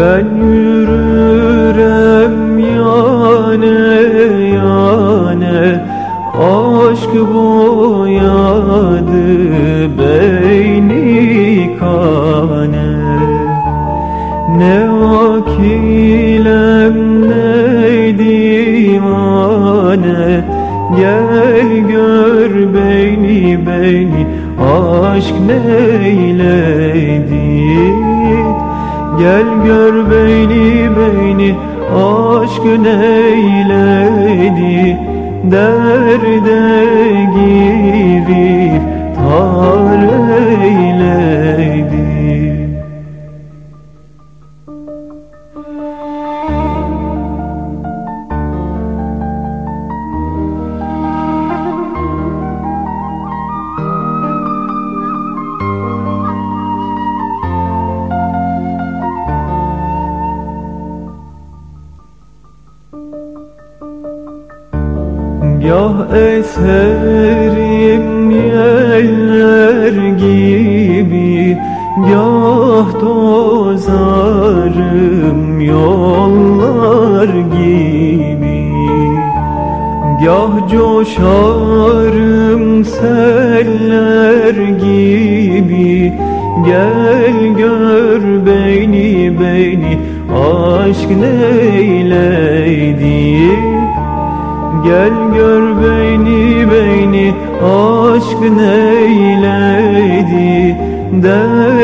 Ben yürürem akilem ne divane Gel gör beyni beyni aşk neyledi. Gel gör beyni beyni aşk neyledi. Derde girip tar Gah eserim yeller gibi Gah tozarım yollar gibi. Gah coşarım seller gibi Gel gör beni beni aşk neyleydi Gel gör beni beni aşk neyledi Derde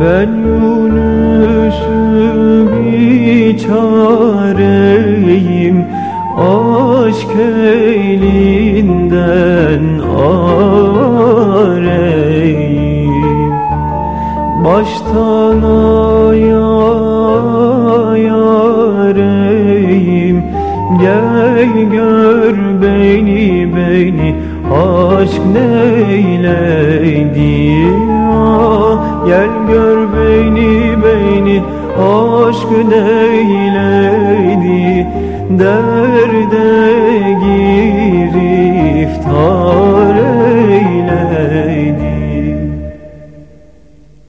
Ben Yunus'u biçareyim Aşk elinden areyim. Baştan ayareyim Gel gör beni beni. Aşk neyledi Aşk neyledi Derde